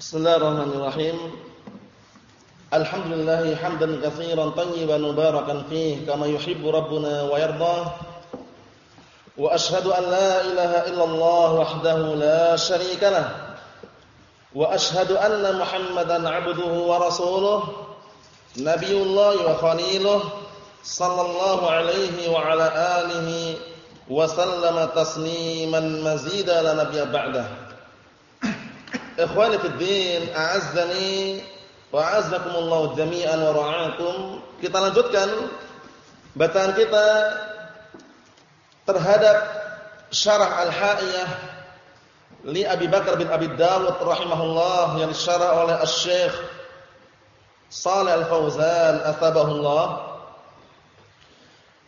Bismillahirrahmanirrahim. Alhamdulillah hamdan katsiran tayyiban mubarakan fih kama yuhibbu rabbuna wa yarda. Wa ashhadu an la ilaha illallah wahdahu la syarika lah. Wa ashhadu anna Muhammadan 'abduhu wa rasuluh. Nabiyullah wa khaliluh sallallahu alaihi wa ala alihi wa sallama tasliman mazida la nabiyya ba'dahu. Ikhwani fi din, a'azzani wa a'azzakumullah jami'an wa ra'akum. Kita lanjutkan bacaan kita terhadap syarah Al-Ha'iyah li Abi Bakar bin Abi Dawud rahimahullah yang disyarah oleh Asy-Syaikh Shalih Al-Fauzan atsabahullah.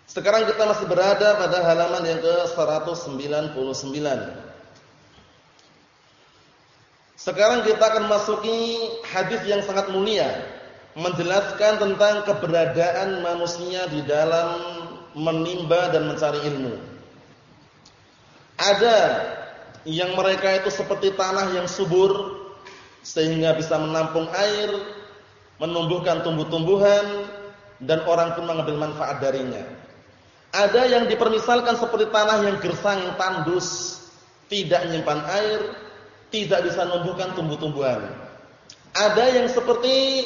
Sekarang kita masih berada pada halaman yang ke-199. Sekarang kita akan masuki hadis yang sangat mulia menjelaskan tentang keberadaan manusia di dalam menimba dan mencari ilmu. Ada yang mereka itu seperti tanah yang subur sehingga bisa menampung air, menumbuhkan tumbuh-tumbuhan dan orang pun mengambil manfaat darinya. Ada yang dipermisalkan seperti tanah yang gersang yang tandus, tidak menyimpan air, tidak bisa menumbuhkan tumbuh-tumbuhan. Ada yang seperti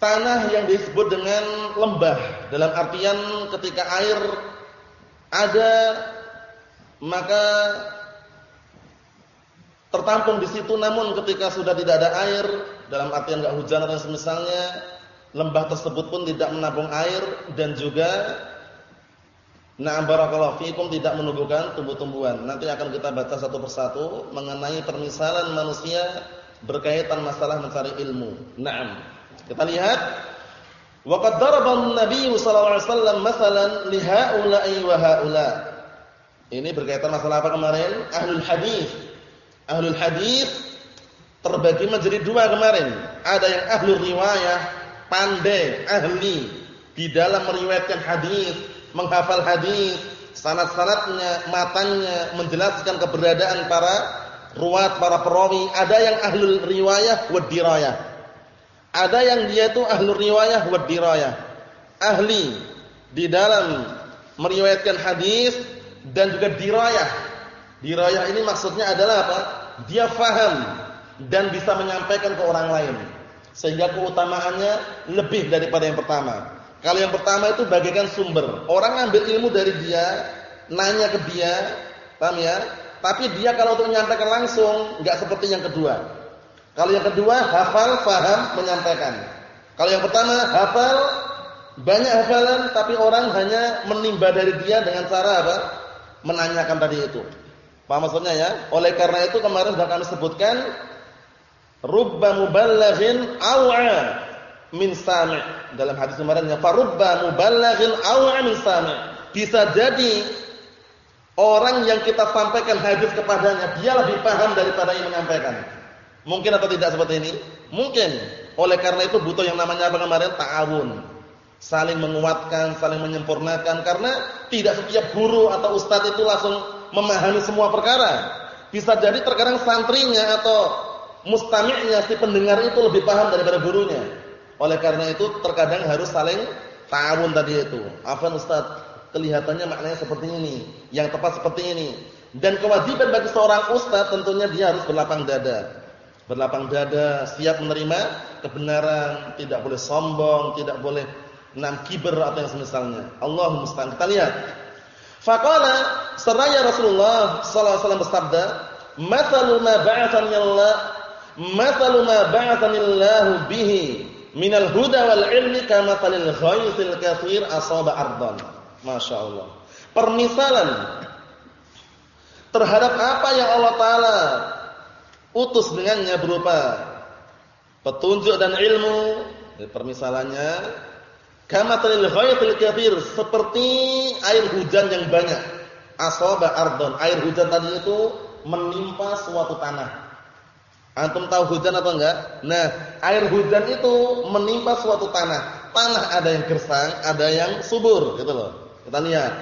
tanah yang disebut dengan lembah dalam artian ketika air ada maka tertampung di situ namun ketika sudah tidak ada air dalam artian enggak hujan atau semisalnya lembah tersebut pun tidak menampung air dan juga Nah, barakallahu fikum tidak menumbuhkan tumbuh-tumbuhan. Nanti akan kita baca satu persatu mengenai permisalan manusia berkaitan masalah mencari ilmu. Naam. Kita lihat wa qad daraba an-nabiy sallallahu alaihi wasallam masalan li haula'i wa haula. Ini berkaitan masalah apa kemarin? Ahlul hadis. Ahlul hadis terbagi menjadi dua kemarin. Ada yang ahlul riwayah, pandai, ahli di dalam meriwayatkan hadis menghafal hadis, sanad-sanadnya, matanya, menjelaskan keberadaan para ruwat, para perawi. Ada yang ahlul riwayah wa dirayah. Ada yang dia itu ahlul riwayah wa dirayah. Ahli di dalam meriwayatkan hadis dan juga dirayah. Dirayah ini maksudnya adalah apa? Dia faham dan bisa menyampaikan ke orang lain. Sehingga keutamaannya lebih daripada yang pertama. Kalau yang pertama itu bagaikan sumber. Orang ngambil ilmu dari dia, nanya ke dia, paham ya? Tapi dia kalau untuk menyampaikan langsung, enggak seperti yang kedua. Kalau yang kedua, hafal, faham, menyampaikan. Kalau yang pertama, hafal, banyak hafalan, tapi orang hanya menimba dari dia dengan cara apa? Menanyakan tadi itu. Paham maksudnya ya? Oleh karena itu kemarin sudah kami sebutkan, rubba muballighin aw'a min sami' dalam hadis kemarin ya farubba muballighin aw min sami' bisa jadi orang yang kita sampaikan hadis kepadanya dia lebih paham daripada yang menyampaikan. Mungkin atau tidak seperti ini? Mungkin. Oleh karena itu butuh yang namanya apa kemarin? Ta'awun. Saling menguatkan saling menyempurnakan. Karena tidak setiap guru atau ustadz itu langsung memahami semua perkara. Bisa jadi terkadang santrinya atau mustami'nya si pendengar itu lebih paham daripada gurunya oleh karena itu terkadang harus saling ta'awun tadi itu. Afan Ustaz, kelihatannya maknanya seperti ini, yang tepat seperti ini. Dan kewajiban bagi seorang ustaz tentunya dia harus berlapang dada. Berlapang dada, siap menerima kebenaran, tidak boleh sombong, tidak boleh nam kiber atau yang semisalnya. Allah musta'an. Kita lihat. Faqala seraya Rasulullah sallallahu alaihi wasallam bersabda, "Mathalu ma ba'athani Allah, mathalu ma ba'athani Allah bihi minal huda wal ilmi kama talil ghaisil kathir asaba ardan. Masya Allah. Permisalan terhadap apa yang Allah Ta'ala utus dengannya berupa petunjuk dan ilmu. Permisalannya kama talil ghaisil kathir seperti air hujan yang banyak. Asaba ardon. Air hujan tadi itu menimpa suatu tanah. Antum tahu hujan atau enggak? Nah, air hujan itu menimpa suatu tanah. Tanah ada yang gersang, ada yang subur, gitu loh. Kita lihat.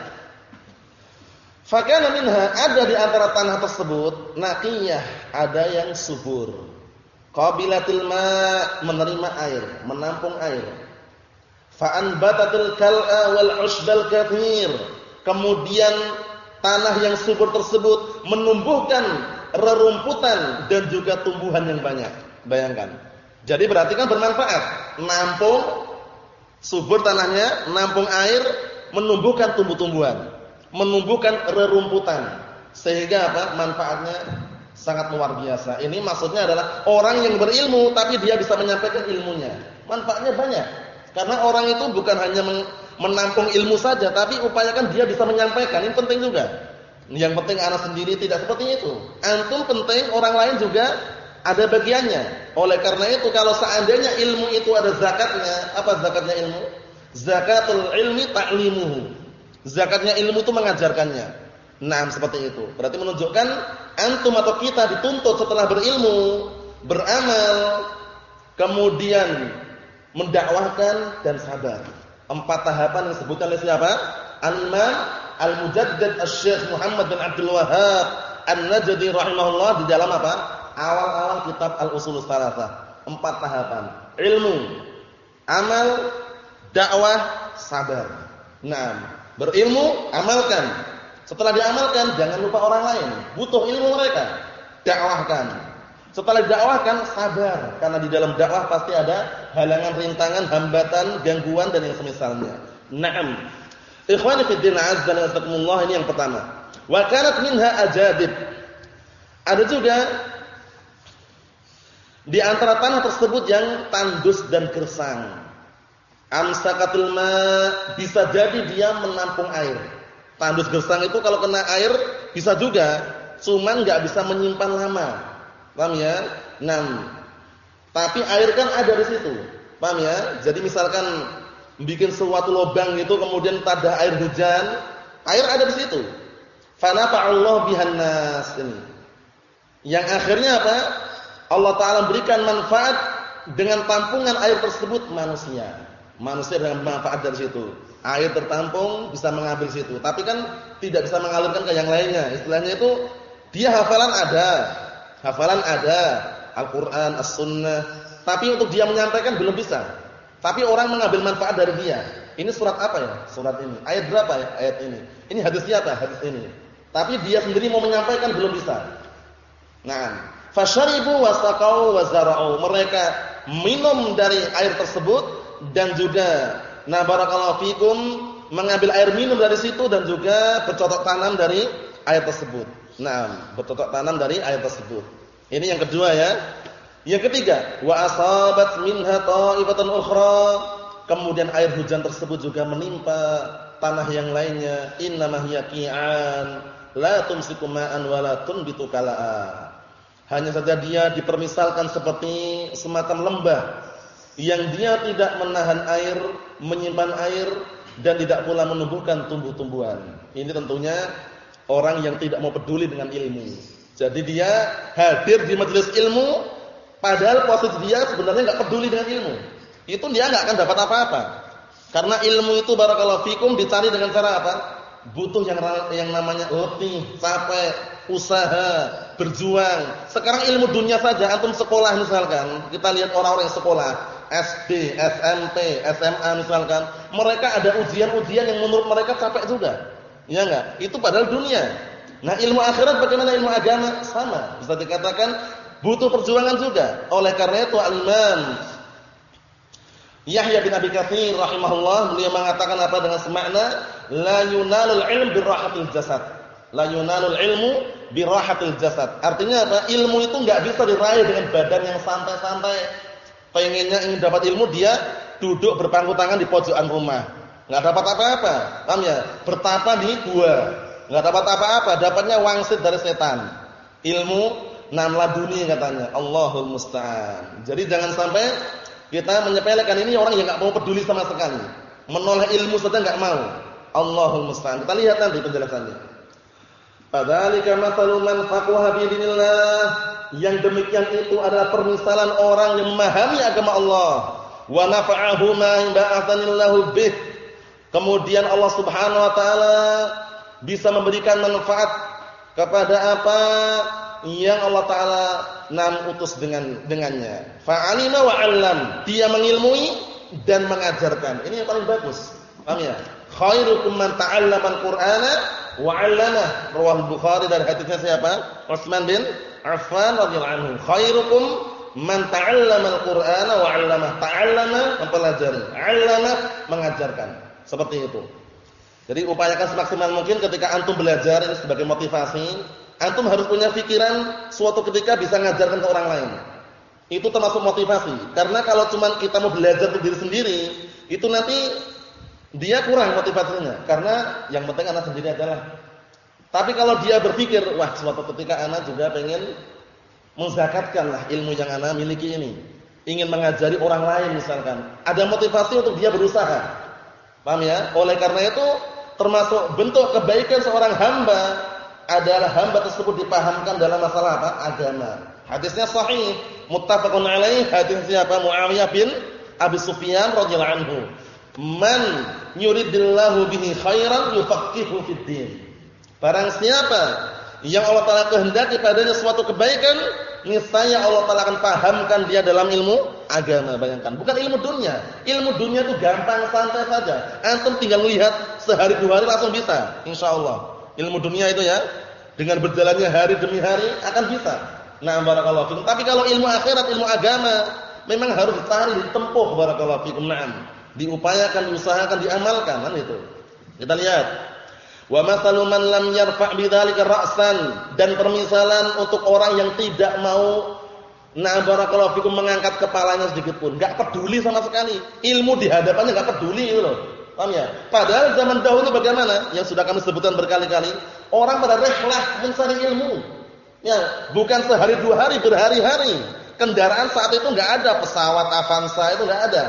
Fakana minha ada di antara tanah tersebut naqiyah, ada yang subur. Qabilatil ma menerima air, menampung air. Fa anbatatil kal'a wal usbal kathir. Kemudian tanah yang subur tersebut menumbuhkan rerumputan dan juga tumbuhan yang banyak. Bayangkan. Jadi berarti kan bermanfaat. Nampung subur tanahnya, nampung air, menumbuhkan tumbuh-tumbuhan menumbuhkan rerumputan sehingga apa manfaatnya sangat luar biasa. Ini maksudnya adalah orang yang berilmu tapi dia bisa menyampaikan ilmunya. Manfaatnya banyak. Karena orang itu bukan hanya menampung ilmu saja tapi upayakan dia bisa menyampaikan. Ini penting juga. Yang penting anak sendiri tidak seperti itu. Antum penting orang lain juga ada bagiannya. Oleh karena itu kalau seandainya ilmu itu ada zakatnya, apa zakatnya ilmu? Zakatul ilmi ta'limuhu. Zakatnya ilmu itu mengajarkannya. Nah, seperti itu. Berarti menunjukkan antum atau kita dituntut setelah berilmu, beramal, kemudian mendakwahkan dan sabar. Empat tahapan yang disebutkan oleh siapa? Al-Imam Al-Mujaddid Asy-Syaikh Muhammad bin Abdul Wahhab An-Najdi rahimahullah di dalam apa? Awal-awal kitab Al-Ushul Tsalatsah. Empat tahapan. Ilmu, amal, dakwah, sabar. Nah, Berilmu, amalkan. Setelah diamalkan, jangan lupa orang lain. Butuh ilmu mereka. Dakwahkan. Setelah didakwahkan, sabar. Karena di dalam dakwah pasti ada halangan, rintangan, hambatan, gangguan, dan yang semisalnya. Naam. Ikhwani fi din azza wa ini yang pertama. Wa kanat minha ajadib. Ada juga di antara tanah tersebut yang tandus dan gersang. Amsakatul ma bisa jadi dia menampung air. Tandus gersang itu kalau kena air bisa juga, cuman nggak bisa menyimpan lama. Paham ya? Nam. Tapi air kan ada di situ. Paham ya? Jadi misalkan bikin suatu lubang itu kemudian tada air hujan, air ada di situ. Fanafa'allahu bihan nas ini. Yang akhirnya apa? Allah taala berikan manfaat dengan tampungan air tersebut manusia. Manusia dengan manfaat dari situ. Air tertampung bisa mengambil situ, tapi kan tidak bisa mengalirkan ke yang lainnya. Istilahnya itu dia hafalan ada, hafalan ada, Al-Qur'an, As-Sunnah, tapi untuk dia menyampaikan belum bisa. Tapi orang mengambil manfaat dari dia. Ini surat apa ya? Surat ini. Ayat berapa ya? Ayat ini. Ini hadisnya apa? Hadis ini. Tapi dia sendiri mau menyampaikan belum bisa. Nah, fasyaribu wasaqau wazara'u. Mereka minum dari air tersebut dan juga nah barakallahu fikum mengambil air minum dari situ dan juga bercocok tanam dari air tersebut. Nah, bercocok tanam dari air tersebut. Ini yang kedua ya. Yang ketiga, wa asabat minha ta'ifatan ukhra. Kemudian air hujan tersebut juga menimpa tanah yang lainnya. Innamah hiya qi'an la tumsiku ma'an wa la tunbitu kala'a. Hanya saja dia dipermisalkan seperti semacam lembah yang dia tidak menahan air, menyimpan air dan tidak pula menumbuhkan tumbuh-tumbuhan. Ini tentunya orang yang tidak mau peduli dengan ilmu. Jadi dia hadir di majelis ilmu padahal posisi dia sebenarnya enggak peduli dengan ilmu. Itu dia enggak akan dapat apa-apa. Karena ilmu itu barakallahu fikum dicari dengan cara apa? Butuh yang yang namanya letih, capek, usaha, berjuang. Sekarang ilmu dunia saja antum sekolah misalkan, kita lihat orang-orang yang sekolah, SD, SMP, SMA misalkan, mereka ada ujian-ujian yang menurut mereka capek juga. Ya enggak? Itu padahal dunia. Nah, ilmu akhirat bagaimana ilmu agama? Sama. Bisa dikatakan butuh perjuangan juga. Oleh karena itu Al-Imam Yahya bin Abi Katsir rahimahullah beliau mengatakan apa dengan semakna la yunalul ilm birahatil jasad. La yunalul ilmu birahatil jasad. Artinya apa? Ilmu itu enggak bisa diraih dengan badan yang santai-santai, pengennya ingin dapat ilmu dia duduk berpangku tangan di pojokan rumah. Enggak dapat apa-apa. Paham ya? Bertapa di gua. Enggak dapat apa-apa, dapatnya wangsit dari setan. Ilmu namlah dunia katanya. Allahul musta'an. Jadi jangan sampai kita menyepelekan ini orang yang enggak mau peduli sama sekali. Menoleh ilmu saja enggak mau. Allahul musta'an. Kita lihat nanti penjelasannya. Fadzalika mathalu man faqaha bi dinillah yang demikian itu adalah permisalan orang yang memahami agama Allah wa nafa'ahu ma ba'athanillahu bih kemudian Allah Subhanahu wa taala bisa memberikan manfaat kepada apa yang Allah taala nam utus dengan dengannya. Fa'alima wa 'allam. Dia mengilmui dan mengajarkan. Ini yang paling bagus. Paham ya? Khairukum man ta'allama al-Qur'ana wa 'allamah. Rawah Bukhari dari hadisnya siapa? Utsman bin Affan radhiyallahu anhu. Khairukum man ta'allama al-Qur'ana wa 'allamah. Ta'allama mempelajari, 'allama mengajarkan. Seperti itu. Jadi upayakan semaksimal mungkin ketika antum belajar ini sebagai motivasi Antum harus punya pikiran suatu ketika bisa ngajarkan ke orang lain. Itu termasuk motivasi. Karena kalau cuma kita mau belajar untuk diri sendiri, itu nanti dia kurang motivasinya. Karena yang penting anak sendiri adalah. Tapi kalau dia berpikir, wah suatu ketika anak juga pengen menzakatkanlah ilmu yang anak miliki ini. Ingin mengajari orang lain misalkan. Ada motivasi untuk dia berusaha. Paham ya? Oleh karena itu termasuk bentuk kebaikan seorang hamba adalah hamba tersebut dipahamkan dalam masalah apa? Agama. Hadisnya sahih, muttafaqun alaih, hadis siapa? Muawiyah bin Abi Sufyan radhiyallahu anhu. Man yuridillahu bihi khairan yufaqihu fid din. Barang siapa yang Allah Taala kehendaki padanya suatu kebaikan, niscaya Allah Taala akan pahamkan dia dalam ilmu agama. Bayangkan, bukan ilmu dunia. Ilmu dunia itu gampang, santai saja. Antum tinggal lihat sehari dua hari langsung bisa, insyaallah. Ilmu dunia itu ya, dengan berjalannya hari demi hari akan bisa. Nah, barakallahu fikum. Tapi kalau ilmu akhirat, ilmu agama, memang harus dicari, ditempuh barakallahu fikum. Naam. Diupayakan, diusahakan, diamalkan kan itu. Kita lihat. Wa mathalu man lam yarfa' bidzalika ra'san dan permisalan untuk orang yang tidak mau nah barakallahu fikum mengangkat kepalanya sedikit pun, enggak peduli sama sekali. Ilmu di hadapannya enggak peduli itu loh. Paham ya? Padahal zaman dahulu bagaimana? Yang sudah kami sebutkan berkali-kali, orang pada rehlah mencari ilmu. Ya, bukan sehari dua hari, berhari-hari. Kendaraan saat itu enggak ada, pesawat Avanza itu enggak ada.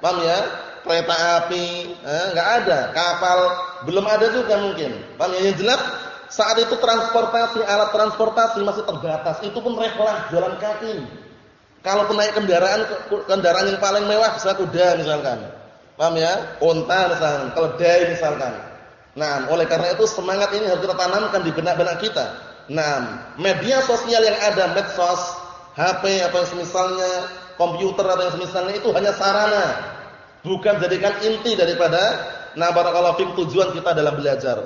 Paham ya? Kereta api, eh, enggak ada, kapal belum ada juga mungkin. Paham ya? Yang jelas saat itu transportasi, alat transportasi masih terbatas. Itu pun rehlah jalan kaki. Kalau naik kendaraan kendaraan yang paling mewah bisa kuda misalkan. Paham ya? Unta misalkan, keledai misalkan. Nah, oleh karena itu semangat ini harus kita tanamkan di benak-benak kita. Nah, media sosial yang ada, medsos, HP atau yang semisalnya, komputer atau yang semisalnya itu hanya sarana. Bukan jadikan inti daripada nah barakallahu fik tujuan kita dalam belajar.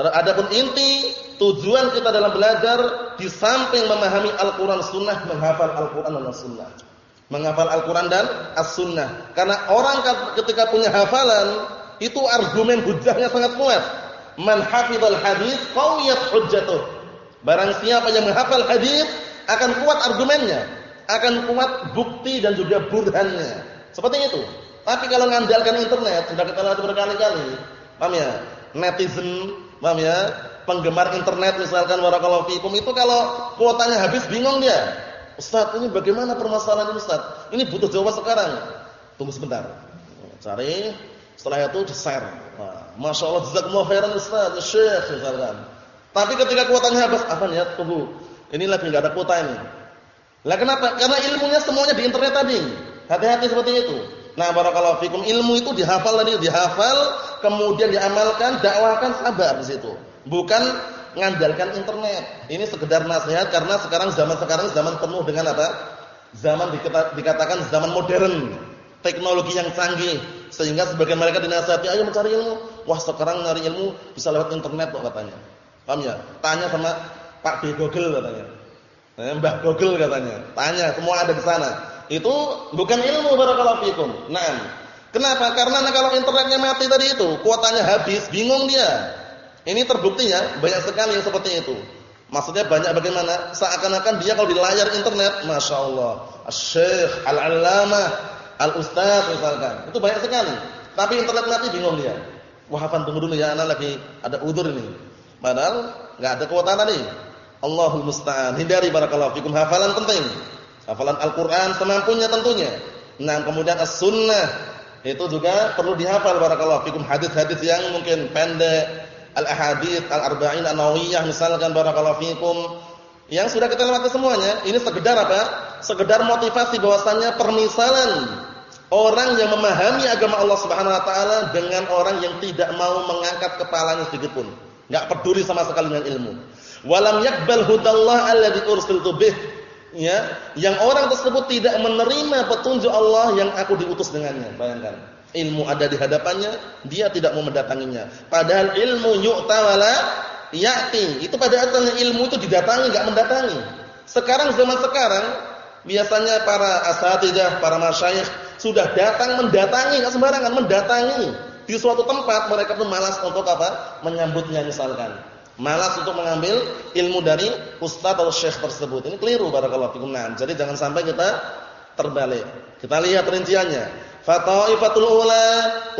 Adapun inti tujuan kita dalam belajar di samping memahami Al-Qur'an Sunnah, menghafal Al-Qur'an dan Sunnah menghafal Al-Quran dan As-Sunnah. Karena orang ketika punya hafalan, itu argumen hujahnya sangat kuat. Man hafidhal hadis qawiyat hujjatuh. Barang siapa yang menghafal hadis akan kuat argumennya, akan kuat bukti dan juga burhannya. Seperti itu. Tapi kalau mengandalkan internet, sudah kita lihat berkali-kali, paham ya? Netizen, paham ya? Penggemar internet misalkan warakallahu fikum itu kalau kuotanya habis bingung dia Ustaz, ini bagaimana permasalahan ini Ustaz? Ini butuh jawaban sekarang. Tunggu sebentar. Cari, setelah itu di-share. Nah, Masya Allah, jazakumullah khairan Ustaz, ya Syekh misalkan. Tapi ketika kuotanya habis, apa nih? Tunggu. Ini lagi enggak ada kuota ini. Lah kenapa? Karena ilmunya semuanya di internet tadi. Hati-hati seperti itu. Nah, barakallahu fikum. Ilmu itu dihafal tadi, dihafal, kemudian diamalkan, dakwahkan sabar di situ. Bukan ngandalkan internet. Ini sekedar nasihat karena sekarang zaman sekarang zaman penuh dengan apa? Zaman dikatakan zaman modern, teknologi yang canggih sehingga sebagian mereka dinasihati ayo mencari ilmu. Wah, sekarang nyari ilmu bisa lewat internet kok katanya. Paham ya? Tanya sama Pak B Google katanya. Eh, Mbah Google katanya. Tanya, semua ada di sana. Itu bukan ilmu barakallahu fikum. Nah, Kenapa? Karena kalau internetnya mati tadi itu, kuotanya habis, bingung dia. Ini terbukti ya, banyak sekali yang seperti itu. Maksudnya banyak bagaimana? Seakan-akan dia kalau di layar internet, masya Allah, syekh, al-allamah, al-ustaz misalkan, itu banyak sekali. Tapi internet nanti bingung dia. Wah, tunggu dulu ya, anak lagi ada udur ini. Padahal nggak ada kuota tadi. Allahul musta'an. Hindari barakallahu fikum hafalan penting. Hafalan Al-Qur'an semampunya tentunya. Nah, kemudian as-sunnah itu juga perlu dihafal barakallahu fikum hadis-hadis yang mungkin pendek al-ahadits al-arba'in an-nawawiyah misalkan barakallahu fikum yang sudah kita lewati semuanya ini sekedar apa? sekedar motivasi bahwasannya permisalan orang yang memahami agama Allah Subhanahu wa taala dengan orang yang tidak mau mengangkat kepalanya sedikit pun enggak peduli sama sekali dengan ilmu. Walam yakbal hudallah alladhi ursiltu bih. Ya, yang orang tersebut tidak menerima petunjuk Allah yang aku diutus dengannya. Bayangkan, ilmu ada di hadapannya, dia tidak mau mendatanginya. Padahal ilmu yu'ta wala ya'ti. Itu pada asalnya ilmu itu didatangi, enggak mendatangi. Sekarang zaman sekarang biasanya para asatidah, para masyayikh sudah datang mendatangi, enggak sembarangan mendatangi di suatu tempat mereka pun malas untuk apa? menyambutnya misalkan. Malas untuk mengambil ilmu dari ustaz atau syekh tersebut. Ini keliru barakallahu fikum. Nah, jadi jangan sampai kita terbalik. Kita lihat rinciannya. Fataifatul ula,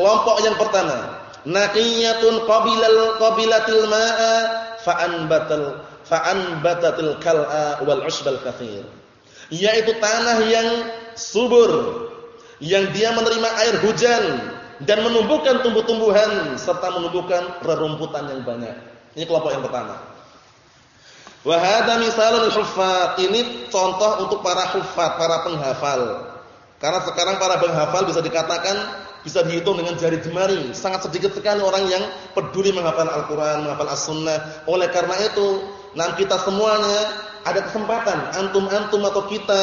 kelompok yang pertama. Naqiyatun qabilal qabilatil ma'a fa'anbatal fa'anbatatil kal'a wal 'usbal katsir. Yaitu tanah yang subur yang dia menerima air hujan dan menumbuhkan tumbuh-tumbuhan serta menumbuhkan rerumputan yang banyak. Ini kelompok yang pertama. Wa hadza misalul. Ini contoh untuk para huffaz, para penghafal. Karena sekarang para penghafal bisa dikatakan bisa dihitung dengan jari jemari. Sangat sedikit sekali orang yang peduli menghafal Al-Qur'an, menghafal As-Sunnah. Oleh karena itu, nah kita semuanya ada kesempatan, antum-antum atau kita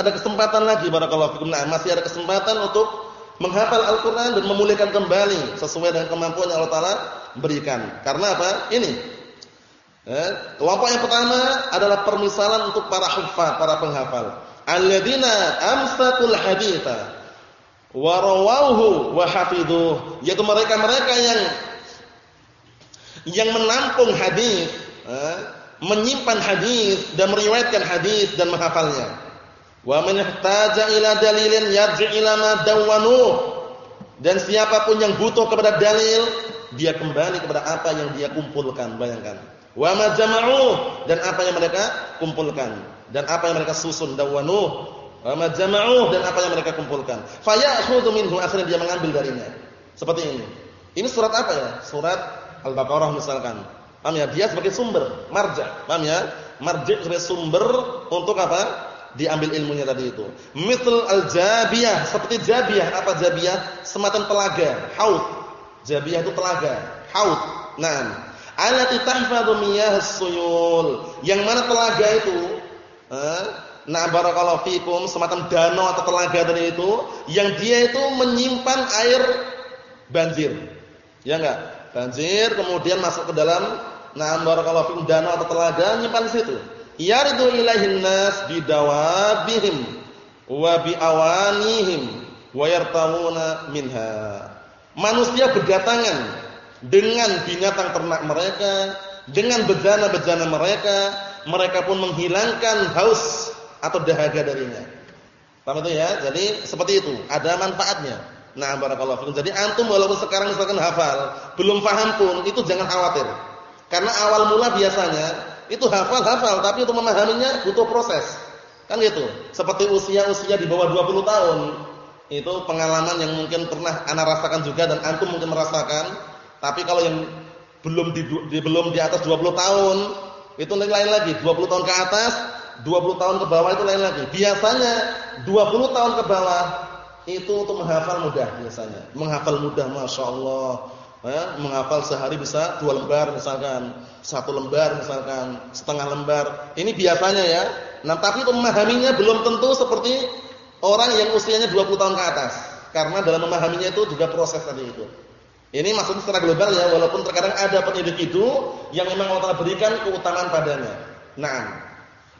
ada kesempatan lagi fikum. Nah, masih ada kesempatan untuk menghafal Al-Qur'an dan memulihkan kembali sesuai dengan kemampuan yang Allah taala berikan. Karena apa? Ini. Eh, kelompok yang pertama adalah permisalan untuk para hufaz, para penghafal. Alladzina amsakul haditha wa rawahu yaitu mereka-mereka yang yang menampung hadis, eh, menyimpan hadis dan meriwayatkan hadis dan menghafalnya. Wa man ila dalilin yarji ila ma dawwanu. Dan siapa pun yang butuh kepada dalil, dia kembali kepada apa yang dia kumpulkan, bayangkan. Wa ma jama'u dan apa yang mereka kumpulkan dan apa yang mereka susun dawanu wa ma jama'u dan apa yang mereka kumpulkan. Fa ya'khudhu minhu akhirnya dia mengambil darinya. Seperti ini. Ini surat apa ya? Surat Al-Baqarah misalkan. Paham ya? Dia sebagai sumber, marja. Paham ya? Marja sebagai sumber untuk apa? Diambil ilmunya tadi itu. Misal al-jabiyah, seperti jabiyah. Apa jabiyah? Semacam telaga, haud. Jabiyah itu telaga, haud. Naam. Alati tahfadhu miyahas suyul. Yang mana telaga itu? Nah barakallahu fikum semacam danau atau telaga tadi itu yang dia itu menyimpan air banjir. Ya enggak? Banjir kemudian masuk ke dalam nah barakallahu fikum danau atau telaga nyimpan situ. Yaridu ilaihin nas bidawabihim wa biawanihim wa yartawuna minha. Manusia berdatangan dengan binatang ternak mereka, dengan bejana-bejana mereka, mereka pun menghilangkan haus atau dahaga darinya. Paham itu ya? Jadi seperti itu, ada manfaatnya. Nah, barakallahu fikum. Jadi antum walaupun sekarang misalkan hafal, belum paham pun itu jangan khawatir. Karena awal mula biasanya itu hafal-hafal, tapi untuk memahaminya butuh proses. Kan gitu. Seperti usia-usia di bawah 20 tahun, itu pengalaman yang mungkin pernah ana rasakan juga dan antum mungkin merasakan. Tapi kalau yang belum di, di belum di atas 20 tahun, itu lain lagi. 20 tahun ke atas, 20 tahun ke bawah itu lain lagi. Biasanya 20 tahun ke bawah itu untuk menghafal mudah biasanya. Menghafal mudah Masya Allah. Ya, menghafal sehari bisa dua lembar misalkan, satu lembar misalkan, setengah lembar. Ini biasanya ya. Nah, tapi untuk memahaminya belum tentu seperti orang yang usianya 20 tahun ke atas. Karena dalam memahaminya itu juga proses tadi itu. Ini maksudnya secara global ya, walaupun terkadang ada individu yang memang Allah berikan keutamaan padanya. Nah,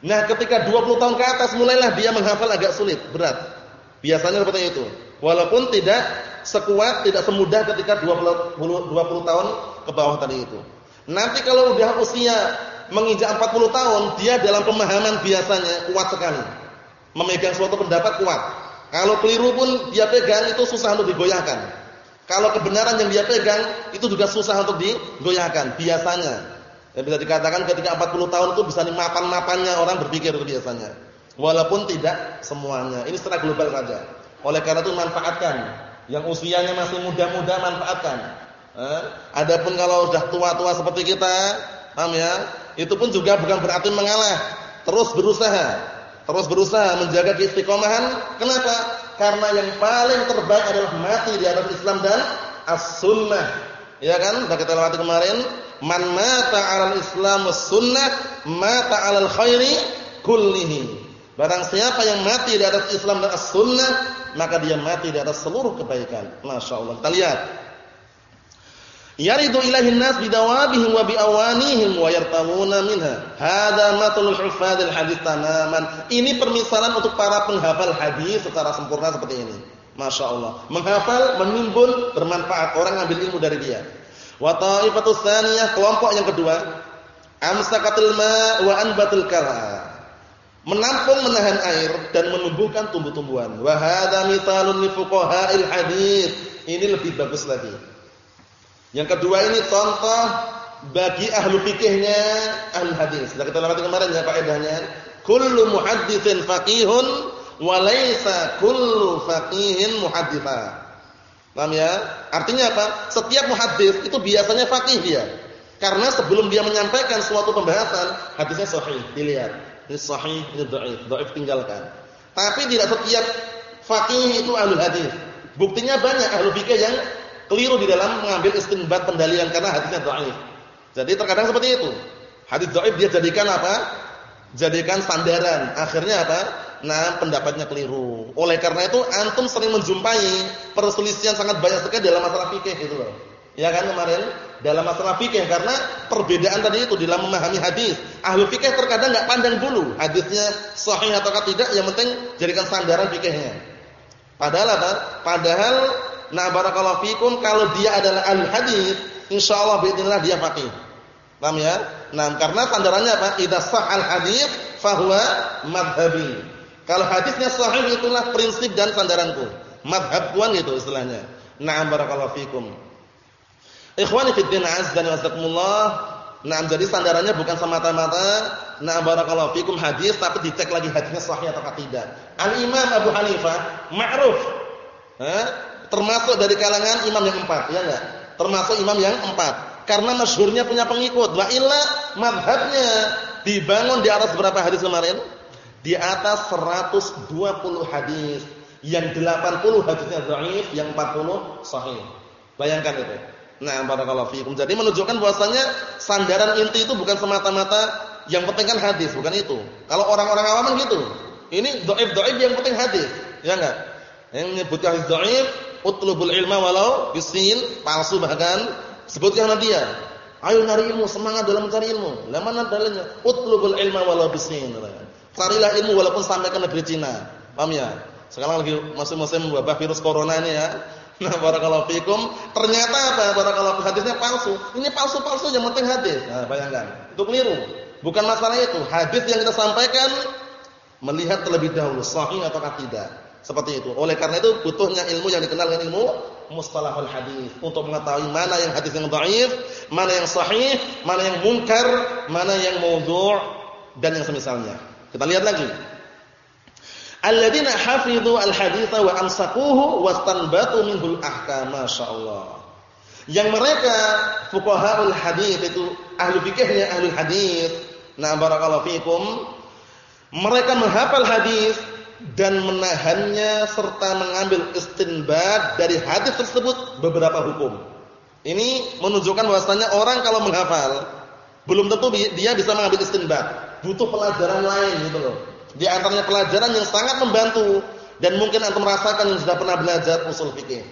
nah ketika 20 tahun ke atas mulailah dia menghafal agak sulit, berat. Biasanya seperti itu. Walaupun tidak sekuat, tidak semudah ketika 20, 20 tahun ke bawah tadi itu. Nanti kalau udah usia menginjak 40 tahun, dia dalam pemahaman biasanya kuat sekali memegang suatu pendapat kuat. Kalau keliru pun dia pegang itu susah untuk digoyahkan. Kalau kebenaran yang dia pegang itu juga susah untuk digoyahkan biasanya. Ya bisa dikatakan ketika 40 tahun itu bisa mapan-mapannya orang berpikir itu biasanya. Walaupun tidak semuanya. Ini secara global saja. Oleh karena itu manfaatkan. Yang usianya masih muda-muda manfaatkan. Eh? Adapun kalau sudah tua-tua seperti kita, paham ya? Itu pun juga bukan berarti mengalah. Terus berusaha terus berusaha menjaga keistiqomahan. Kenapa? Karena yang paling terbaik adalah mati di atas Islam dan as-sunnah. Ya kan? Sudah kita lewati kemarin, man mata 'alal Islam was sunnah, mata 'alal khairi kullihi. Barang siapa yang mati di atas Islam dan as-sunnah, maka dia mati di atas seluruh kebaikan. Masya Allah. Kita lihat. Yaridu ilahin nas bidawabihim wa biawanihim wa yartawuna minha. Hada matlul hufadil hadis tamaman. Ini permisalan untuk para penghafal hadis secara sempurna seperti ini. Masya Allah. Menghafal, menimbun, bermanfaat. Orang ambil ilmu dari dia. Wa ta'ifatus tsaniyah, kelompok yang kedua. Amsakatul ma wa anbatul kala. Menampung menahan air dan menumbuhkan tumbuh-tumbuhan. Wa hadza mithalun li hadis. Ini lebih bagus lagi. Yang kedua ini contoh bagi ahlu fikihnya ahli hadis. Sudah kita lewati kemarin ya faedahnya. Kullu muhadditsin faqihun wa laisa kullu faqihin muhadditsa. Paham ya? Artinya apa? Setiap muhaddis itu biasanya faqih dia. Karena sebelum dia menyampaikan suatu pembahasan, hadisnya sahih, dilihat. Ini sahih, ini dhaif, dhaif tinggalkan. Tapi tidak setiap faqih itu ahli hadis. Buktinya banyak ahli fikih yang keliru di dalam mengambil istinbat pendalilan karena hadisnya dhaif. Jadi terkadang seperti itu. Hadis dhaif dia jadikan apa? Jadikan sandaran. Akhirnya apa? Nah, pendapatnya keliru. Oleh karena itu antum sering menjumpai perselisihan sangat banyak sekali dalam masalah fikih itu loh. Ya kan kemarin dalam masalah fikih karena perbedaan tadi itu dalam memahami hadis. Ahli fikih terkadang enggak pandang bulu hadisnya sahih atau tidak, yang penting jadikan sandaran fikihnya. Padahal apa? Padahal Nah barakallahu fikum kalau dia adalah ahli hadis, insyaallah باذنillah dia faqih. Paham ya? Nah, karena sandarannya apa? Idza sahal hadis fahuwa madhhabi. Kalau hadisnya sahih itulah prinsip dan sandaranku. Madhabkuan gitu istilahnya. Na'am barakallahu fikum. Ikhwani fid din azza wa jazakumullah. Nah, jadi sandarannya bukan semata-mata nah barakallahu fikum hadis tapi dicek lagi hadisnya sahih atau tidak. Al-Imam Abu Hanifah ma'ruf. Eh? Termasuk dari kalangan imam yang empat, ya enggak? Termasuk imam yang empat. Karena masyhurnya punya pengikut. Wa illa madhabnya dibangun di atas berapa hadis kemarin? Di atas 120 hadis. Yang 80 hadisnya dhaif, yang 40 sahih. Bayangkan itu. Nah, barakallahu fiikum. Jadi menunjukkan bahwasanya sandaran inti itu bukan semata-mata yang penting kan hadis, bukan itu. Kalau orang-orang awam kan gitu. Ini dhaif-dhaif yang penting hadis, ya enggak? Yang menyebutkan hadis dhaif utlubul ilma walau bisin palsu bahkan. Sebutkan dia. Ayo nyari ilmu semangat dalam mencari ilmu. Lah mana dalilnya? Utlubul ilma walau bisin carilah ilmu walaupun sampai ke negeri Cina. Paham ya? Sekarang lagi musim-musim wabah virus corona ini ya. Nah barakallahu fikum. Ternyata apa? Barakallahu hadisnya palsu. Ini palsu-palsu yang penting hadis. Nah bayangkan. Itu keliru. Bukan masalah itu. Hadis yang kita sampaikan melihat terlebih dahulu. Sahih atau tidak seperti itu. Oleh karena itu butuhnya ilmu yang dikenal dengan ilmu mustalahul hadis untuk mengetahui mana yang hadis yang dhaif, mana yang sahih, mana yang mungkar, mana yang maudhu' dan yang semisalnya. Kita lihat lagi. Alladzina hafidhu al-haditsa wa amsakuhu wastanbatu minhul ahkam, masyaallah. Yang mereka fuqahaul hadis itu ahli fikihnya ahli hadis. Nah, barakallahu fikum. Mereka menghafal hadis dan menahannya serta mengambil istinbat dari hadis tersebut beberapa hukum. Ini menunjukkan bahwasanya orang kalau menghafal belum tentu dia bisa mengambil istinbat, butuh pelajaran lain gitu loh. Di antaranya pelajaran yang sangat membantu dan mungkin antum merasakan yang sudah pernah belajar usul fikih.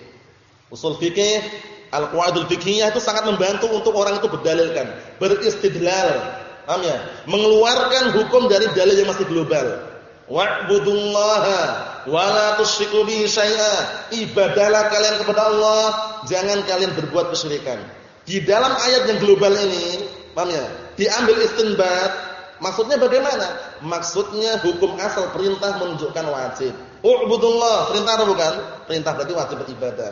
Usul fikih, al-qawaidul fiqhiyah itu sangat membantu untuk orang itu berdalilkan, beristidlal. Paham ya? Mengeluarkan hukum dari dalil yang masih global Wa'budullaha wa la tusyriku bihi syai'a. Ibadahlah kalian kepada Allah, jangan kalian berbuat kesyirikan. Di dalam ayat yang global ini, paham ya? Diambil istinbat, maksudnya bagaimana? Maksudnya hukum asal perintah menunjukkan wajib. U'budullah, perintah atau bukan? Perintah berarti wajib beribadah.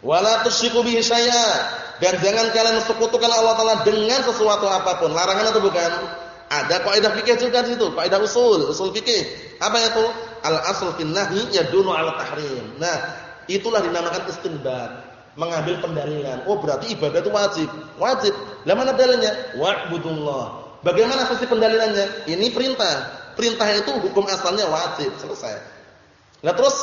Wa la tusyriku bihi syai'a. Dan jangan kalian sekutukan Allah Taala dengan sesuatu apa pun. Larangan atau bukan? Ada kaidah fikih juga di situ, kaidah usul, usul fikih. Apa itu? Al asl fil nahyi yadunu ala tahrim. Nah, itulah dinamakan istinbat, mengambil pendalilan. Oh, berarti ibadah itu wajib. Wajib. Lah mana dalilnya? Wa'budullah. Bagaimana sisi pendalilannya? Ini perintah. Perintah itu hukum asalnya wajib, selesai. Nah, terus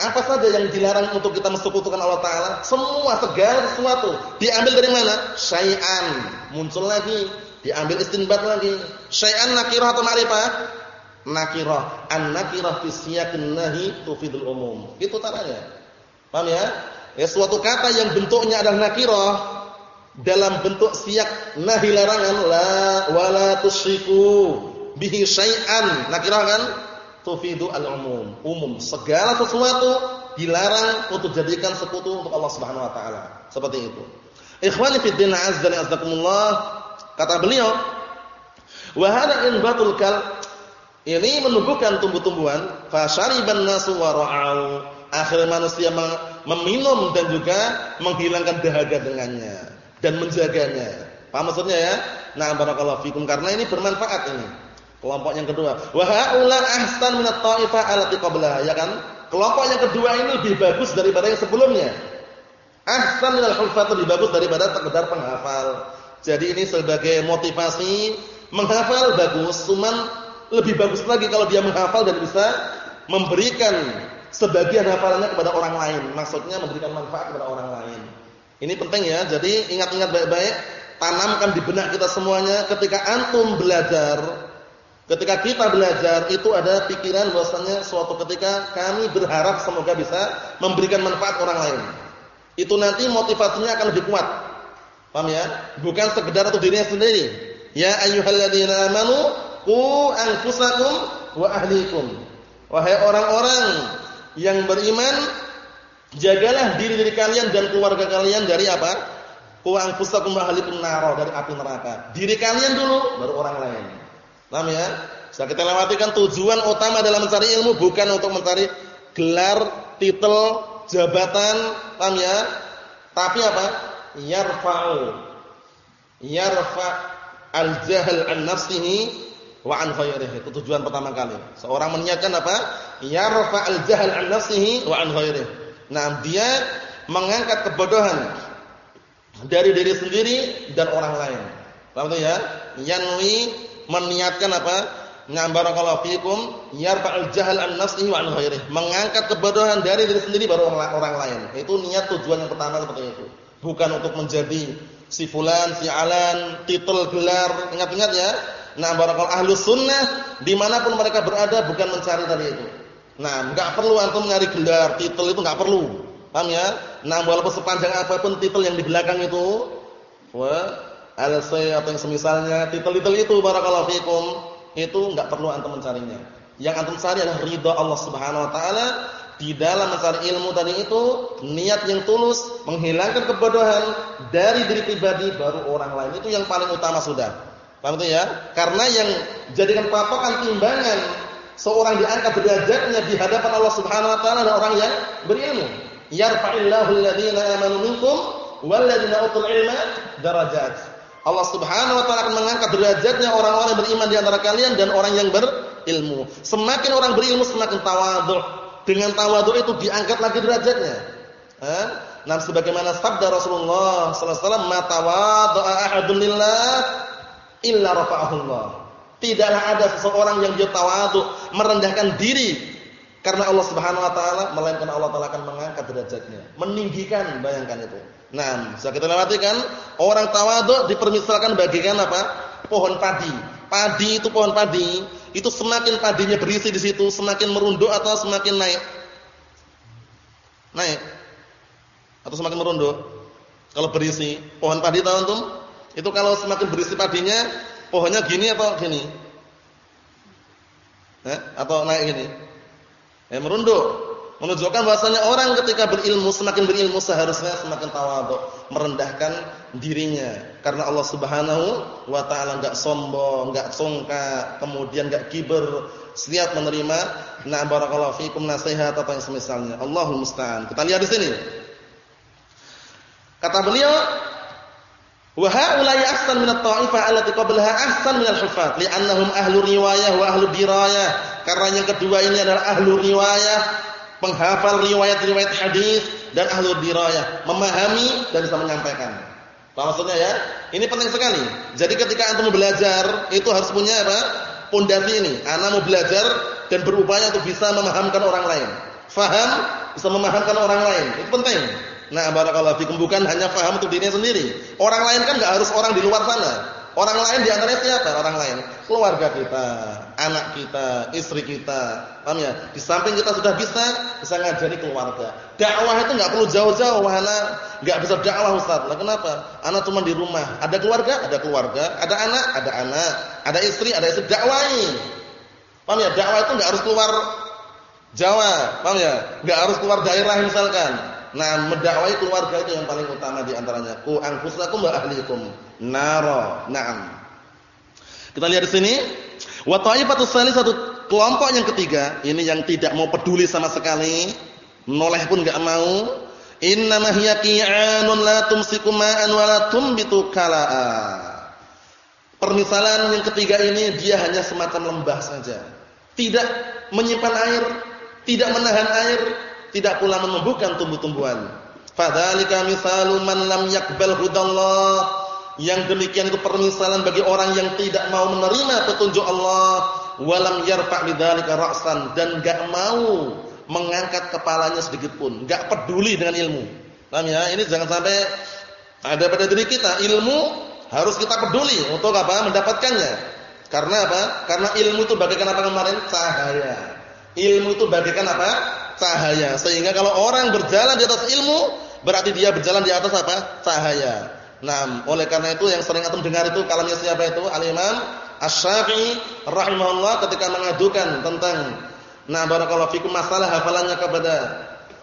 Apa saja yang dilarang untuk kita mensekutukan Allah Taala? Semua segala sesuatu diambil dari mana? Syai'an. Muncul lagi, diambil istinbat lagi. Syai'an nakirah atau ma'rifah? Nakirah. An-nakirah fi siyaqin nahi tufidul umum. Itu caranya. Paham ya? Ya suatu kata yang bentuknya adalah nakirah dalam bentuk siyak nahi larangan la wala tusyriku bihi syai'an. Nakirah kan? tufidu al-umum, umum. Segala sesuatu dilarang untuk jadikan sekutu untuk Allah Subhanahu wa taala. Seperti itu. Ikhwani fi din azza wa azakumullah, kata beliau, wa hada inbatul kal ini menumbuhkan tumbuh-tumbuhan, fa syariban nasu wa ra'au. Akhirnya manusia meminum dan juga menghilangkan dahaga dengannya dan menjaganya. Paham maksudnya ya? Nah, barakallahu fikum karena ini bermanfaat ini. Kelompok yang kedua, wa haula ahsan min at-ta'ifah allati qablaha, ya kan? Kelompok yang kedua ini lebih bagus daripada yang sebelumnya. Ahsan min al-hufat lebih bagus daripada sekedar penghafal. Jadi ini sebagai motivasi menghafal bagus, cuman lebih bagus lagi kalau dia menghafal dan bisa memberikan sebagian hafalannya kepada orang lain. Maksudnya memberikan manfaat kepada orang lain. Ini penting ya. Jadi ingat-ingat baik-baik, tanamkan di benak kita semuanya ketika antum belajar Ketika kita belajar itu ada pikiran bahwasanya suatu ketika kami berharap semoga bisa memberikan manfaat orang lain. Itu nanti motivasinya akan lebih kuat. Paham ya? Bukan sekedar untuk dirinya sendiri. Ya ayyuhalladzina amanu qu anfusakum wa ahlikum. Wahai orang-orang yang beriman, jagalah diri-diri kalian dan keluarga kalian dari apa? Qu anfusakum wa ahlikum nar dari api neraka. Diri kalian dulu baru orang lain. Paham ya? Sudah kita lewati kan tujuan utama dalam mencari ilmu bukan untuk mencari gelar, titel, jabatan, paham ya? Tapi apa? Yarfa'u. Yarfa' al-jahl an nafsihi wa an ghairihi. Itu tujuan pertama kali. Seorang meniatkan apa? Yarfa' al-jahl an nafsihi wa an ghairihi. Nah, dia mengangkat kebodohan dari diri sendiri dan orang lain. Paham ya? Yanwi meniatkan apa? Ngambarakallahu fikum yarfa'ul jahal an nafsihi wa an ghairihi. Mengangkat kebodohan dari diri sendiri baru orang lain. Itu niat tujuan yang pertama seperti itu. Bukan untuk menjadi si fulan, si alan, titel, gelar. Ingat-ingat ya. Nah, barakallahu ahlu sunnah di mana pun mereka berada bukan mencari tadi itu. Nah, enggak perlu antum nyari gelar, titel itu enggak perlu. Paham ya? Nah, walaupun sepanjang apa pun titel yang di belakang itu, wah LC atau yang semisalnya, titel-titel itu barakallahu fikum, itu enggak perlu antum mencarinya. Yang antum cari adalah ridha Allah Subhanahu wa taala di dalam mencari ilmu tadi itu niat yang tulus menghilangkan kebodohan dari diri pribadi baru orang lain itu yang paling utama sudah. Paham itu ya? Karena yang jadikan patokan timbangan seorang diangkat derajatnya di hadapan Allah Subhanahu wa taala adalah orang yang berilmu. Yarfa'illahu alladziina aamanu minkum wal ladziina utul ilma darajat. Allah Subhanahu wa taala akan mengangkat derajatnya orang-orang beriman di antara kalian dan orang yang berilmu. Semakin orang berilmu semakin tawadhu. Dengan tawadhu itu diangkat lagi derajatnya. Eh? Nah, sebagaimana sabda Rasulullah sallallahu alaihi wasallam, "Ma tawadha'a ahadun lillah illa rafa'ahu Allah." Tidaklah ada seseorang yang dia tawadhu, merendahkan diri karena Allah Subhanahu wa taala, melainkan Allah taala akan mengangkat derajatnya, meninggikan, bayangkan itu. Nah, bisa kita lewati kan? Orang tawadhu dipermisalkan bagikan apa? Pohon padi. Padi itu pohon padi, itu semakin padinya berisi di situ, semakin merunduk atau semakin naik? Naik. Atau semakin merunduk? Kalau berisi, pohon padi tahu antum? Itu kalau semakin berisi padinya, pohonnya gini atau gini? Eh, atau naik gini? Eh, merunduk menunjukkan bahwasanya orang ketika berilmu semakin berilmu seharusnya semakin tawadhu, merendahkan dirinya karena Allah Subhanahu wa taala enggak sombong, enggak songka, kemudian enggak kiber, siap menerima na barakallahu fikum nasihat atau yang semisalnya. Allahul musta'an. Kita lihat di sini. Kata beliau, "Wa ahsan min at-ta'ifah allati qablaha ahsan min al-hufat li'annahum ahlu riwayah wa ahlu dirayah." Karena yang kedua ini adalah ahlu riwayah penghafal riwayat-riwayat hadis dan ahlu dirayah, memahami dan bisa menyampaikan. Apa maksudnya ya? Ini penting sekali. Jadi ketika antum belajar, itu harus punya apa? Pondasi ini. Ana mau belajar dan berupaya untuk bisa memahamkan orang lain. Faham bisa memahamkan orang lain. Itu penting. Nah, barakallahu fikum bukan hanya paham untuk dirinya sendiri. Orang lain kan enggak harus orang di luar sana. Orang lain di antaranya siapa? Orang lain. Keluarga kita, anak kita, istri kita. Paham ya? Di samping kita sudah bisa, bisa ngajari keluarga. Dakwah itu enggak perlu jauh-jauh, wahana enggak bisa dakwah Ustaz. Lah kenapa? Anak cuma di rumah. Ada keluarga? Ada keluarga. Ada anak? Ada anak. Ada istri? Ada istri. Dakwahi. Paham ya? Dakwah itu enggak harus keluar Jawa, paham ya? Enggak harus keluar daerah misalkan. Nah, mendakwai keluarga itu yang paling utama di antaranya. Ku anfusakum wa ahlikum naro. Naam. Kita lihat di sini, wa ta'ifatus satu kelompok yang ketiga, ini yang tidak mau peduli sama sekali, noleh pun enggak mau. Innama hiya qi'anun la tumsiku ma'an wa la tumbitu kala'a. Permisalan yang ketiga ini dia hanya semacam lembah saja. Tidak menyimpan air, tidak menahan air, tidak pula menumbuhkan tumbuh-tumbuhan. Fadzalika misalu man lam yaqbal hudallah. Yang demikian itu permisalan bagi orang yang tidak mau menerima petunjuk Allah, walam yarfa' bidzalika ra'san dan enggak mau mengangkat kepalanya sedikit pun, enggak peduli dengan ilmu. Paham ya? Ini jangan sampai ada pada diri kita ilmu harus kita peduli untuk apa? mendapatkannya. Karena apa? Karena ilmu itu bagaikan apa kemarin? Cahaya. Ilmu itu bagaikan apa? cahaya. Sehingga kalau orang berjalan di atas ilmu, berarti dia berjalan di atas apa? Cahaya. Nah, oleh karena itu yang sering antum dengar itu kalamnya siapa itu? Al-Imam Asy-Syafi'i rahimahullah ketika mengadukan tentang nah barakallahu fikum masalah hafalannya kepada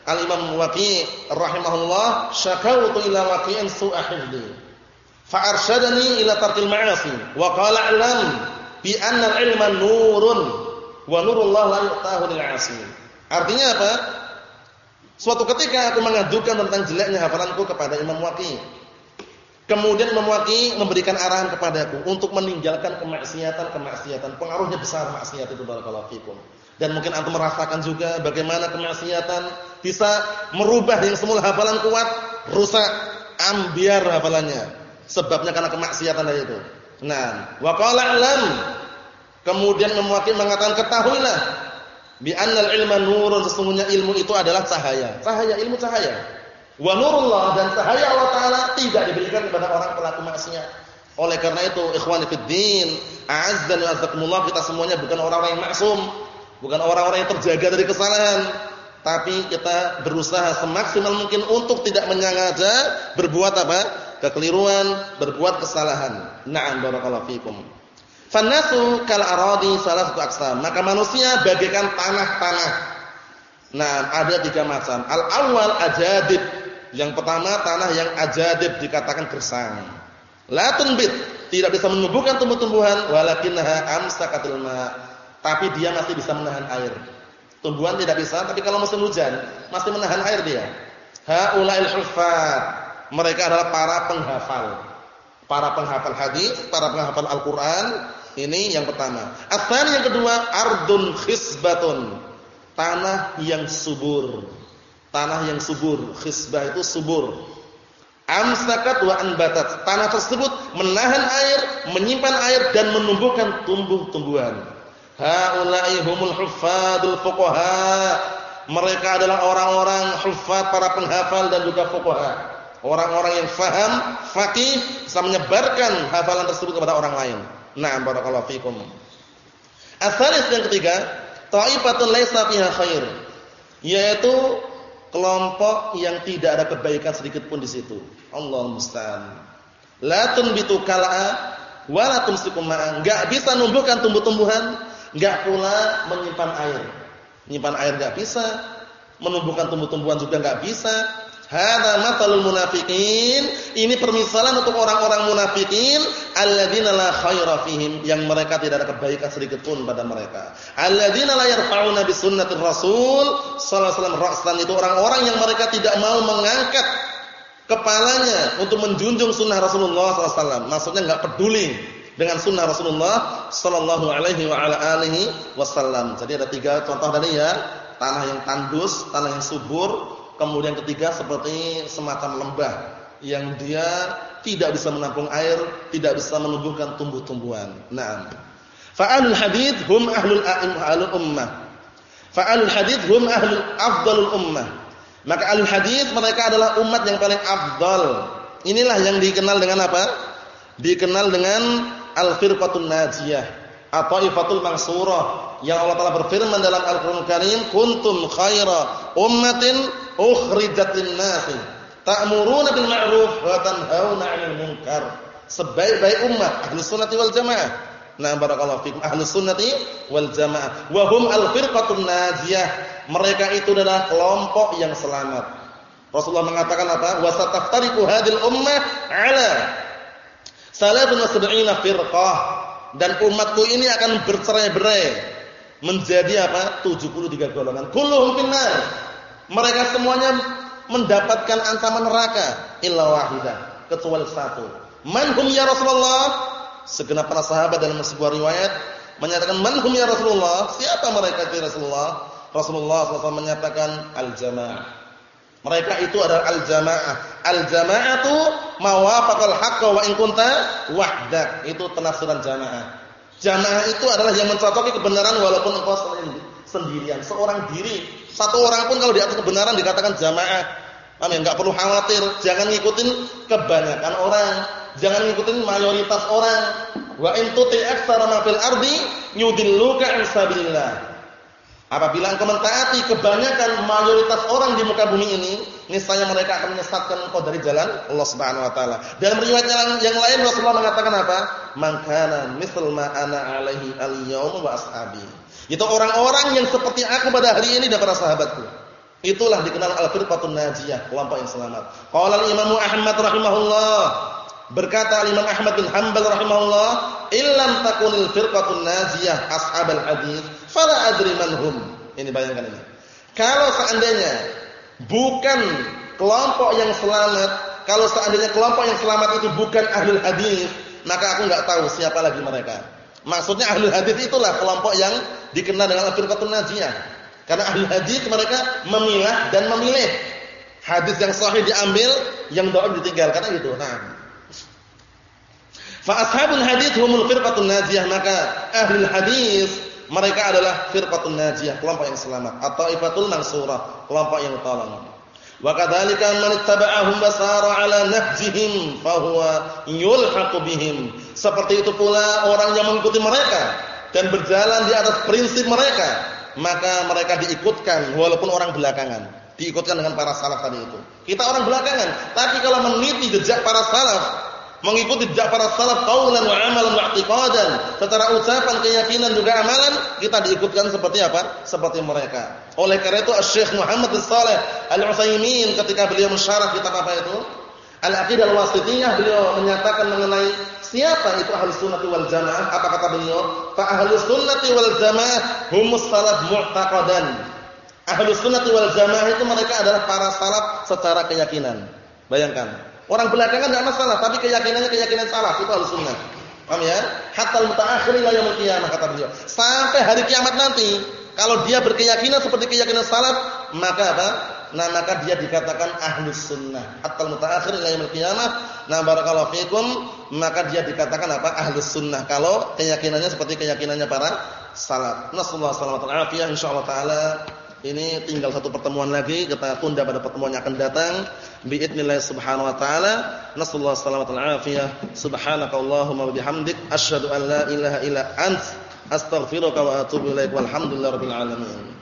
Al-Imam Waqi' rahimahullah, syakautu ila Waqi'in su'a hifdhi. Fa'arsyadani ila tarkil ma'asi wa qala a'lam bi anna al-ilma nurun wa nurullah la yu'tahu lil 'asi. Artinya apa? Suatu ketika aku mengadukan tentang jeleknya hafalanku kepada Imam Waqi. Kemudian Imam Waqi memberikan arahan kepadaku untuk meninggalkan kemaksiatan-kemaksiatan. Pengaruhnya besar maksiat itu barakallahu fikum. Dan mungkin antum merasakan juga bagaimana kemaksiatan bisa merubah yang semula hafalan kuat rusak, ambiar hafalannya. Sebabnya karena kemaksiatan itu. Nah, wa alam. Kemudian Waqi mengatakan ketahuilah Bi annal ilma nurun sesungguhnya ilmu itu adalah cahaya. Cahaya ilmu cahaya. Wa nurullah dan cahaya Allah taala tidak diberikan kepada orang pelaku maksiat. Oleh karena itu ikhwani fid din, a'azzani wa azakumullah kita semuanya bukan orang-orang yang maksum, bukan orang-orang yang terjaga dari kesalahan, tapi kita berusaha semaksimal mungkin untuk tidak menyengaja berbuat apa? kekeliruan, berbuat kesalahan. Na'am barakallahu fikum. Fannasu kal aradi salah satu aksam. Maka manusia bagaikan tanah-tanah. Nah, ada tiga macam. Al awal ajadib. Yang pertama tanah yang ajadib dikatakan gersang. La tunbit, tidak bisa menumbuhkan tumbuh-tumbuhan walakinnaha amsakatul ma. Tapi dia masih bisa menahan air. Tumbuhan tidak bisa, tapi kalau musim hujan masih menahan air dia. Haulail huffaz. Mereka adalah para penghafal. Para penghafal hadis, para penghafal Al-Qur'an ini yang pertama. Asal yang kedua, ardun khisbatun. Tanah yang subur. Tanah yang subur. Khisbah itu subur. Amsakat wa anbatat. Tanah tersebut menahan air, menyimpan air dan menumbuhkan tumbuh-tumbuhan. Haula'i humul huffadul fuqaha. Mereka adalah orang-orang huffad, para penghafal dan juga fuqaha. Orang-orang yang faham, faqih, bisa menyebarkan hafalan tersebut kepada orang lain. Na'am barakallahu fikum. Asalis yang ketiga, ta'ifatun laisa fiha khair. Yaitu kelompok yang tidak ada kebaikan sedikit pun di situ. Allah musta'an. La tunbitu kala'a wa la tumsiku ma'an. Enggak bisa numbuhkan tumbuh-tumbuhan, enggak pula menyimpan air. Menyimpan air enggak bisa, menumbuhkan tumbuh-tumbuhan juga enggak bisa Hada matalul munafikin. Ini permisalan untuk orang-orang munafikin alladzina la khaira fihim yang mereka tidak ada kebaikan sedikit pun pada mereka. Alladzina la yarfa'una bi sunnatir rasul sallallahu alaihi wasallam itu orang-orang yang mereka tidak mau mengangkat kepalanya untuk menjunjung sunnah Rasulullah SAW. Maksudnya enggak peduli dengan sunnah Rasulullah Sallallahu Alaihi wa ala alihi Wasallam. Jadi ada tiga contoh tadi ya, tanah yang tandus, tanah yang subur, Kemudian ketiga seperti semacam lembah yang dia tidak bisa menampung air, tidak bisa menumbuhkan tumbuh-tumbuhan. Naam. Fa'alul hadith hum ahlul ahlul ummah. Fa'alul hadith hum ahlul afdalul ummah. Maka ahli hadis mereka adalah umat yang paling afdal. Inilah yang dikenal dengan apa? Dikenal dengan al-firqatun najiyah atau ifatul mansurah yang Allah Taala berfirman dalam Al-Qur'an Karim, "Kuntum khaira ummatin ukhrijat lin-nasi ta'muruna bil ma'ruf wa tanhauna 'anil munkar." Sebaik-baik umat ahli sunnati wal jamaah. Nah, barakallahu fikum ahli sunnati wal jamaah. Wa hum al-firqatun najiyah mereka itu adalah kelompok yang selamat. Rasulullah mengatakan apa? Wasataftariqu hadil ummah ala salabun sab'ina firqah dan umatku ini akan bercerai-berai menjadi apa? 73 golongan. Kulluhum finnar. Mereka semuanya mendapatkan ancaman neraka illa wahidah, kecuali satu. Manhum ya Rasulullah? Segenap para sahabat dalam sebuah riwayat menyatakan manhum ya Rasulullah? Siapa mereka ya Rasulullah? Rasulullah SAW menyatakan al-jamaah. Mereka itu adalah al-jamaah. Al-jamaatu mawafaqal haqqa wa in kunta wahdak. Itu penafsiran jamaah. Jamaah itu adalah yang mencocoki kebenaran walaupun engkau sendirian, seorang diri. Satu orang pun kalau di atas kebenaran dikatakan jamaah. Ya? Enggak perlu khawatir, jangan ngikutin kebanyakan orang, jangan ngikutin mayoritas orang. Wa in tuti aktsara ma fil ardi yudilluka an sabilillah. Apabila engkau mentaati kebanyakan mayoritas orang di muka bumi ini, niscaya mereka akan menyesatkan engkau dari jalan Allah Subhanahu wa taala. Dalam riwayat yang lain Rasulullah mengatakan apa? Man kana misl ma ana alaihi al-yaum wa ashabi. Itu orang-orang yang seperti aku pada hari ini dan para sahabatku. Itulah dikenal al-firqatun najiyah, kelompok yang selamat. Qala al-Imam Ahmad rahimahullah Berkata Imam Ahmad bin Hanbal rahimahullah, "Illam takunil firqatun najiyah ashabal hadis, fala adri manhum." Ini bayangkan ini. Kalau seandainya bukan kelompok yang selamat, kalau seandainya kelompok yang selamat itu bukan ahlul hadis, maka aku enggak tahu siapa lagi mereka. Maksudnya ahlul hadis itulah kelompok yang dikenal dengan firqatun najiyah. Karena ahlul hadis mereka memilah dan memilih hadis yang sahih diambil, yang dhaif ditinggalkan itu. Nah, Fa ashabul hadis humul firqatun najiyah maka ahli hadis mereka adalah firqatun najiyah kelompok yang selamat atau ifatul mansurah kelompok yang tolong. Wa kadzalika man ittaba'ahum basara ala nahjihim fa huwa yulhaqu bihim. Seperti itu pula orang yang mengikuti mereka dan berjalan di atas prinsip mereka, maka mereka diikutkan walaupun orang belakangan. Diikutkan dengan para salaf tadi itu. Kita orang belakangan, tapi kalau meniti jejak para salaf, mengikuti jejak para salaf qaulan wa amalan wa i'tiqadan secara ucapan keyakinan juga amalan kita diikutkan seperti apa? Seperti mereka. Oleh karena itu Syekh Muhammad Shalih Al-Utsaimin ketika beliau mensyarah kitab apa itu? Al-Aqidah Al-Wasithiyah beliau menyatakan mengenai siapa itu ahli sunnah wal jamaah. Apa kata beliau? Fa ahli sunnah wal jamaah humus salaf mu'taqadan. Ahli sunnah wal jamaah itu mereka adalah para salaf secara keyakinan. Bayangkan Orang belakangan enggak masalah, tapi keyakinannya keyakinan salah, itu harus sunnah. Paham ya? Hatta mutaakhir ila yaumil qiyamah kata beliau. Sampai hari kiamat nanti, kalau dia berkeyakinan seperti keyakinan salaf, maka apa? Nah, maka dia dikatakan ahlus sunnah. Hatta mutaakhir ila yaumil qiyamah. Nah, barakallahu fikum, maka dia dikatakan apa? Ahlus sunnah. Kalau keyakinannya seperti keyakinannya para salaf. Nasallahu alaihi wasallam insyaallah taala ini tinggal satu pertemuan lagi, kita tunda pada pertemuan yang akan datang. Biidznillah subhanahu wa taala. Nasallahu alaihi wasallam. Subhanakallahumma wa bihamdik asyhadu an la ilaha illa ant astaghfiruka wa atubu ilaik. Walhamdulillahirabbil alamin.